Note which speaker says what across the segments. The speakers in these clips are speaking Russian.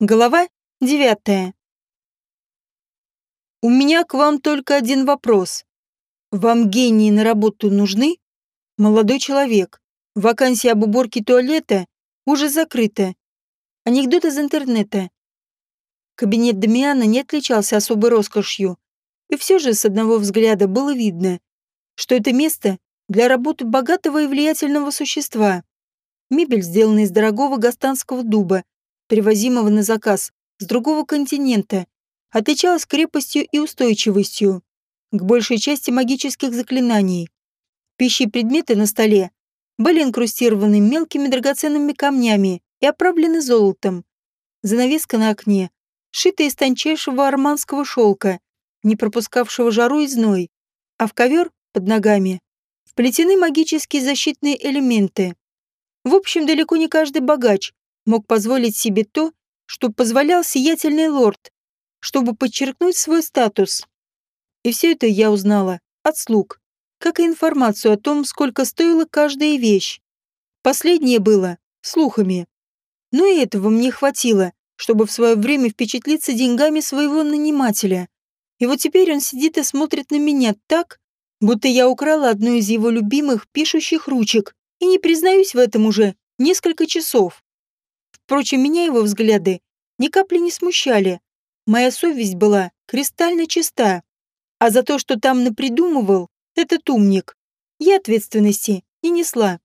Speaker 1: Глава девятая. У меня к вам только один вопрос. Вам гении на работу нужны? Молодой человек. Вакансия об уборке туалета уже закрыта. Анекдот из интернета. Кабинет Дамиана не отличался особой роскошью. И все же с одного взгляда было видно, что это место для работы богатого и влиятельного существа. Мебель сделана из дорогого гастанского дуба, привозимого на заказ с другого континента, отличалась крепостью и устойчивостью к большей части магических заклинаний. Пищи и предметы на столе были инкрустированы мелкими драгоценными камнями и оправлены золотом. Занавеска на окне, шитая из тончайшего арманского шелка, не пропускавшего жару и зной, а в ковер под ногами вплетены магические защитные элементы. В общем, далеко не каждый богач мог позволить себе то, что позволял сиятельный лорд, чтобы подчеркнуть свой статус. И все это я узнала от слуг, как и информацию о том, сколько стоила каждая вещь. Последнее было слухами. Но и этого мне хватило, чтобы в свое время впечатлиться деньгами своего нанимателя. И вот теперь он сидит и смотрит на меня так, будто я украла одну из его любимых пишущих ручек и не признаюсь в этом уже несколько часов. Впрочем, меня его взгляды ни капли не смущали. Моя совесть была кристально чиста. А за то, что там напридумывал, этот умник, я ответственности не несла.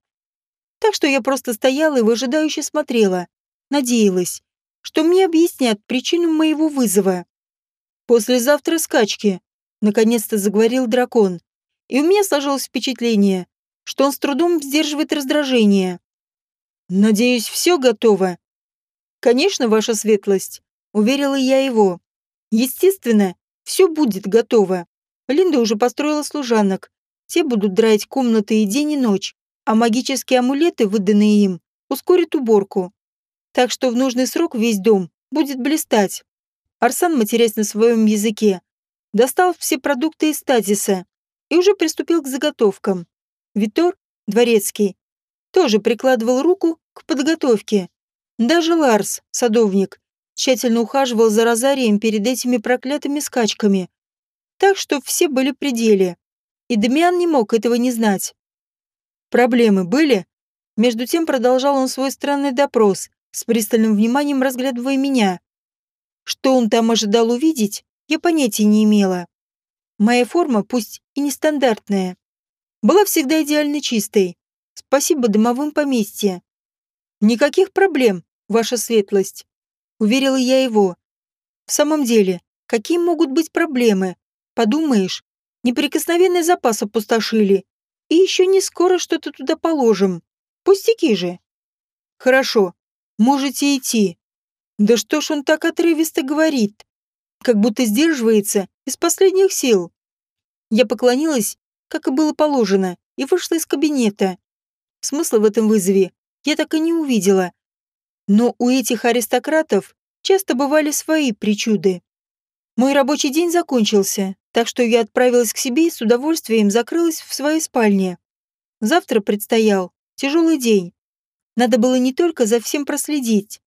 Speaker 1: Так что я просто стояла и выжидающе смотрела. Надеялась, что мне объяснят причину моего вызова. «Послезавтра скачки», — наконец-то заговорил дракон. И у меня сложилось впечатление, что он с трудом сдерживает раздражение. «Надеюсь, все готово?» «Конечно, ваша светлость», — уверила я его. «Естественно, все будет готово. Линда уже построила служанок. Те будут драить комнаты и день, и ночь, а магические амулеты, выданные им, ускорят уборку. Так что в нужный срок весь дом будет блистать». Арсан, матерясь на своем языке, достал все продукты из стазиса и уже приступил к заготовкам. Витор, дворецкий, тоже прикладывал руку к подготовке. Даже Ларс, садовник, тщательно ухаживал за Розарием перед этими проклятыми скачками. Так что все были при деле. И Дамиан не мог этого не знать. Проблемы были? Между тем продолжал он свой странный допрос, с пристальным вниманием разглядывая меня. Что он там ожидал увидеть, я понятия не имела. Моя форма, пусть и нестандартная, была всегда идеально чистой. Спасибо домовым поместья. «Никаких проблем, ваша светлость», — уверила я его. «В самом деле, какие могут быть проблемы? Подумаешь, неприкосновенный запас опустошили, и еще не скоро что-то туда положим. Пустяки же». «Хорошо, можете идти». Да что ж он так отрывисто говорит? Как будто сдерживается из последних сил. Я поклонилась, как и было положено, и вышла из кабинета. Смысла в этом вызове я так и не увидела. Но у этих аристократов часто бывали свои причуды. Мой рабочий день закончился, так что я отправилась к себе и с удовольствием закрылась в своей спальне. Завтра предстоял тяжелый день. Надо было не только за всем проследить,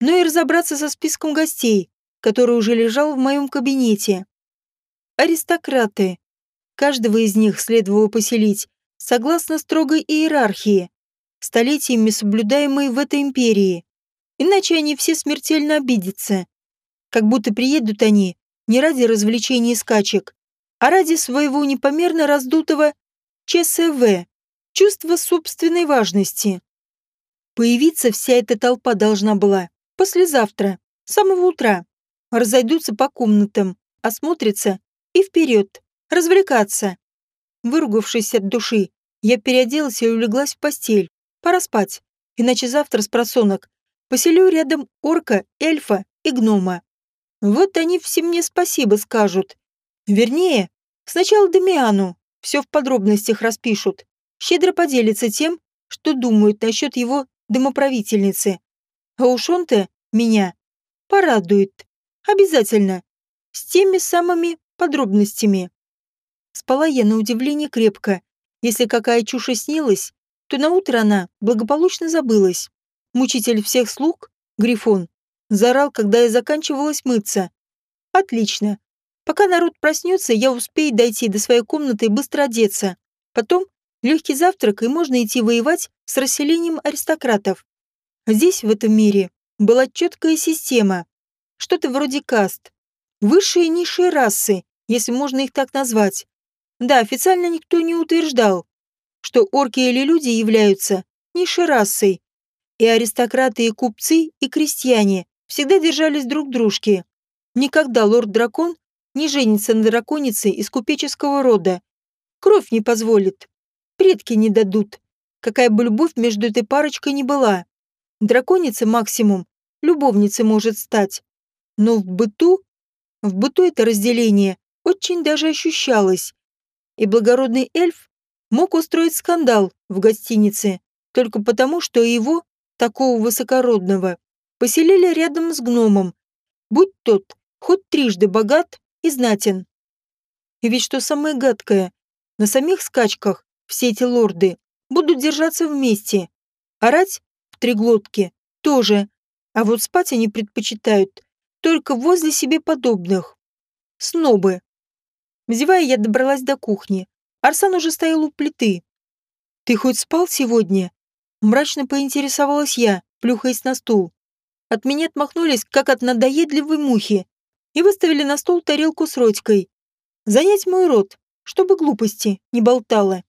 Speaker 1: но и разобраться со списком гостей, который уже лежал в моем кабинете. Аристократы. Каждого из них следовало поселить согласно строгой иерархии, столетиями соблюдаемой в этой империи. Иначе они все смертельно обидятся. Как будто приедут они не ради развлечений скачек, а ради своего непомерно раздутого ЧСВ, чувства собственной важности. Появиться вся эта толпа должна была послезавтра, с самого утра. Разойдутся по комнатам, осмотрятся и вперед, развлекаться. Выругавшись от души, я переоделась и улеглась в постель. Пора спать, иначе завтра с просонок поселю рядом орка, эльфа и гнома. Вот они все мне спасибо скажут. Вернее, сначала Дамиану все в подробностях распишут. Щедро поделится тем, что думают насчет его домоправительницы. А уж он-то меня порадует. Обязательно. С теми самыми подробностями. Спала я на удивление крепко. Если какая чушь снилась, то на утро она благополучно забылась. Мучитель всех слуг, Грифон, Заорал, когда я заканчивалась мыться. Отлично. Пока народ проснется, я успею дойти до своей комнаты и быстро одеться. Потом легкий завтрак, и можно идти воевать с расселением аристократов. Здесь, в этом мире, была четкая система. Что-то вроде каст. Высшие и низшие расы, если можно их так назвать. Да, официально никто не утверждал, что орки или люди являются низшей расой. И аристократы, и купцы, и крестьяне всегда держались друг дружки. Никогда лорд-дракон не женится на драконице из купеческого рода. Кровь не позволит. Предки не дадут. Какая бы любовь между этой парочкой ни была. Драконица максимум любовницей может стать. Но в быту, в быту это разделение очень даже ощущалось. И благородный эльф мог устроить скандал в гостинице только потому, что его, такого высокородного, поселили рядом с гномом, будь тот хоть трижды богат и знатен. И ведь что самое гадкое, на самих скачках все эти лорды будут держаться вместе, орать в три глотки тоже, а вот спать они предпочитают только возле себе подобных. Снобы. Зевая, я добралась до кухни. Арсан уже стоял у плиты. «Ты хоть спал сегодня?» Мрачно поинтересовалась я, плюхаясь на стул. От меня отмахнулись, как от надоедливой мухи, и выставили на стол тарелку с родькой. Занять мой рот, чтобы глупости не болтала.